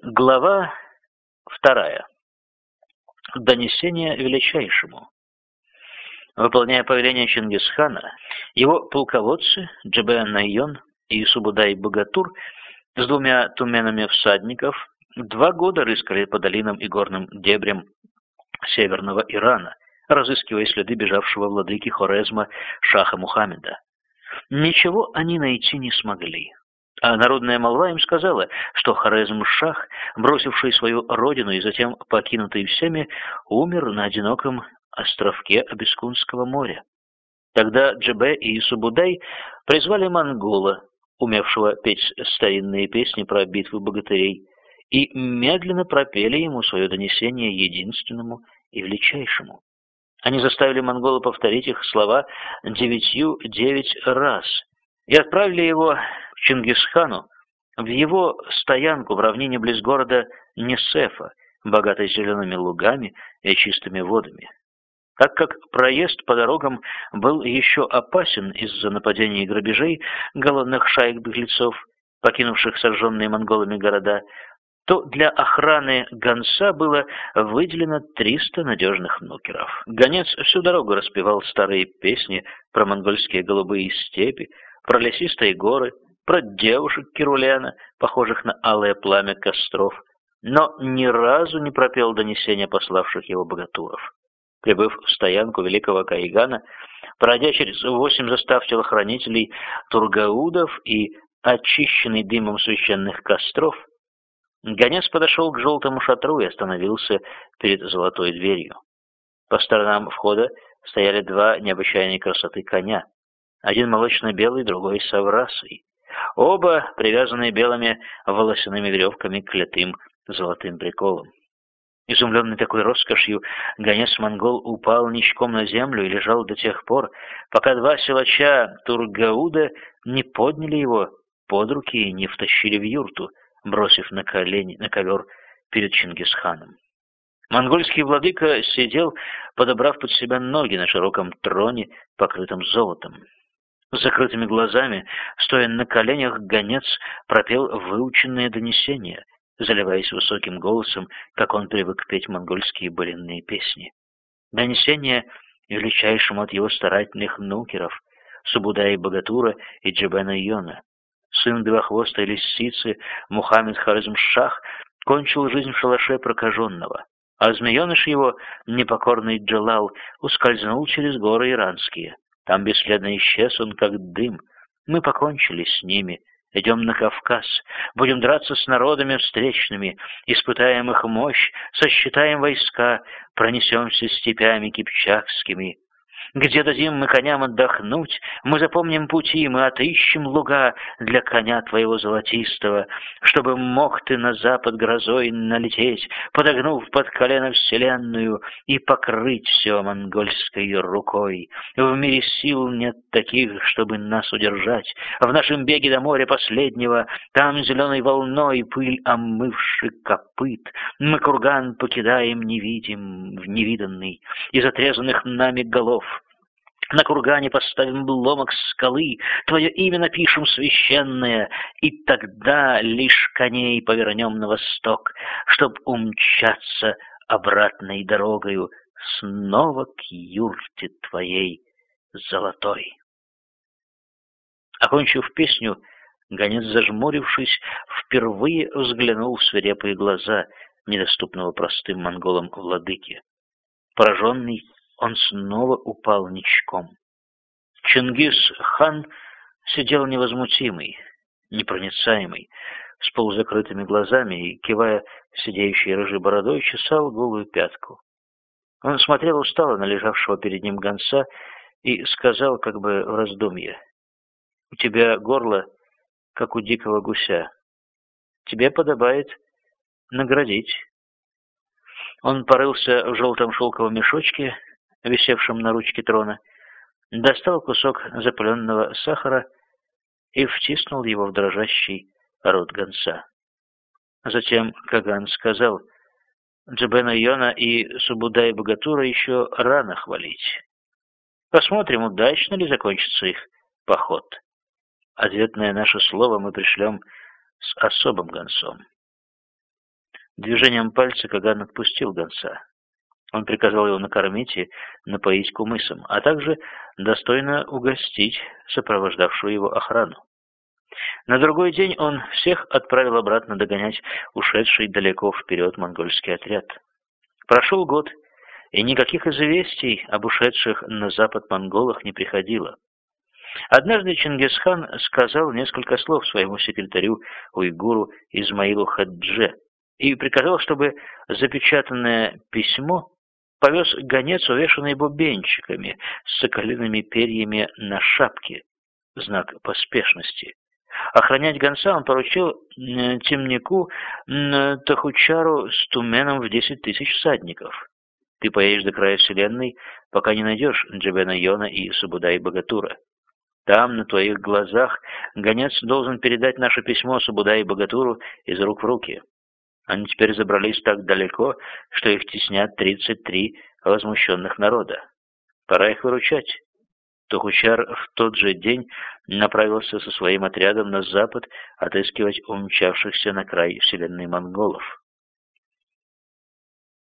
Глава вторая. Донесение величайшему. Выполняя повеление Чингисхана, его полководцы Джебен Найон и Субудай Богатур с двумя туменами всадников два года рыскали по долинам и горным дебрям северного Ирана, разыскивая следы бежавшего владыки Хорезма Шаха Мухаммеда. Ничего они найти не смогли. А народная молва им сказала, что Хорезм-Шах, бросивший свою родину и затем покинутый всеми, умер на одиноком островке Абискунского моря. Тогда Джебе и Субудай призвали монгола, умевшего петь старинные песни про битвы богатырей, и медленно пропели ему свое донесение единственному и величайшему. Они заставили монгола повторить их слова девятью девять раз и отправили его Чингисхану в его стоянку в равнине близ города Несефа, богатой зелеными лугами и чистыми водами. Так как проезд по дорогам был еще опасен из-за нападений и грабежей голодных шаек-беглецов, покинувших сожженные монголами города, то для охраны гонца было выделено 300 надежных нукеров. Гонец всю дорогу распевал старые песни про монгольские голубые степи, про лесистые горы, про девушек Кирулена, похожих на алое пламя костров, но ни разу не пропел донесения пославших его богатуров. Прибыв в стоянку великого Каигана, пройдя через восемь застав телохранителей Тургаудов и очищенный дымом священных костров, гонец подошел к желтому шатру и остановился перед золотой дверью. По сторонам входа стояли два необычайной красоты коня, один молочно-белый, другой с аврасой. Оба привязанные белыми волосяными веревками к литым золотым приколом. Изумленный такой роскошью, гонец-монгол упал ничком на землю и лежал до тех пор, пока два силача Тургауда не подняли его под руки и не втащили в юрту, бросив на колени, на ковер перед Чингисханом. Монгольский владыка сидел, подобрав под себя ноги на широком троне, покрытом золотом. С закрытыми глазами, стоя на коленях, гонец пропел выученное донесение, заливаясь высоким голосом, как он привык петь монгольские былинные песни. Донесение величайшему от его старательных нукеров, Субудая Богатура и Джабена Йона. Сын двохвостой лисицы Мухаммед Харизм-Шах кончил жизнь в шалаше прокаженного, а змееныш его, непокорный Джалал, ускользнул через горы иранские. Там бесследно исчез он, как дым. Мы покончили с ними. Идем на Кавказ, будем драться с народами встречными, испытаем их мощь, сосчитаем войска, пронесемся степями кипчакскими. Где дадим мы коням отдохнуть, мы запомним пути, мы отыщем луга для коня твоего золотистого, чтобы мог ты на запад грозой налететь, подогнув под колено вселенную и покрыть все монгольской рукой. В мире сил нет таких, чтобы нас удержать. В нашем беге до моря последнего, там зеленой волной пыль омывший копыт, мы курган покидаем невидим, невиданный, из отрезанных нами голов — на кургане поставим ломок скалы, Твое имя напишем священное, И тогда лишь коней повернем на восток, Чтоб умчаться обратной дорогою Снова к юрте твоей золотой. Окончив песню, гонец, зажмурившись, впервые взглянул в свирепые глаза недоступного простым монголам владыки. Пораженный он снова упал ничком. Чингис-хан сидел невозмутимый, непроницаемый, с полузакрытыми глазами и, кивая сидеющей рыжей бородой, чесал голую пятку. Он смотрел устало на лежавшего перед ним гонца и сказал, как бы в раздумье, «У тебя горло, как у дикого гуся. Тебе подобает наградить». Он порылся в желтом шелковом мешочке висевшем на ручке трона, достал кусок запыленного сахара и втиснул его в дрожащий рот гонца. Затем Каган сказал, Джабена Йона и Субудай Богатура еще рано хвалить. Посмотрим, удачно ли закончится их поход. Ответное наше слово мы пришлем с особым гонцом. Движением пальца Каган отпустил гонца. Он приказал его накормить и напоить кумысом, а также достойно угостить сопровождавшую его охрану. На другой день он всех отправил обратно догонять ушедший далеко вперед монгольский отряд. Прошел год, и никаких известий об ушедших на запад монголах не приходило. Однажды Чингисхан сказал несколько слов своему секретарю уйгуру Измаилу Хадже и приказал, чтобы запечатанное письмо повез гонец, увешанный бубенчиками с соколиными перьями на шапке, знак поспешности. Охранять гонца он поручил темнику Тахучару с туменом в десять тысяч всадников. Ты поедешь до края вселенной, пока не найдешь Джабена Йона и Субудай Богатура. Там, на твоих глазах, гонец должен передать наше письмо Субудай Богатуру из рук в руки. Они теперь забрались так далеко, что их теснят тридцать три возмущенных народа. Пора их выручать. Тухучар в тот же день направился со своим отрядом на запад отыскивать умчавшихся на край вселенной монголов.